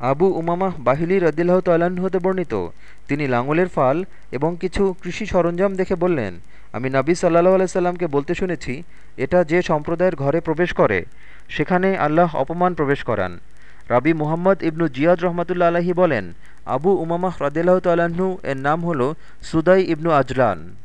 আবু উমামাহ বাহিলি রদিল্লাহ তাল্লাহ্ন হতে বর্ণিত। তিনি লাঙলের ফাল এবং কিছু কৃষি সরঞ্জাম দেখে বললেন, আমি নাবী সাল্লাহ আলাইসাল্লামকে বলতে শুনেছি, এটা যে সম্প্রদায়ের ঘরে প্রবেশ করে, সেখানে আল্লাহ অপমান প্রবেশ করান। রাবি মুহাম্মদ ইবনু জিয়াদ রহমতুল্লা আলাহি বলেন, আবু উমামাহ রদিল্লাহ তাল্লাহ্ন এর নাম হল সুদাই ইবনু আজলান।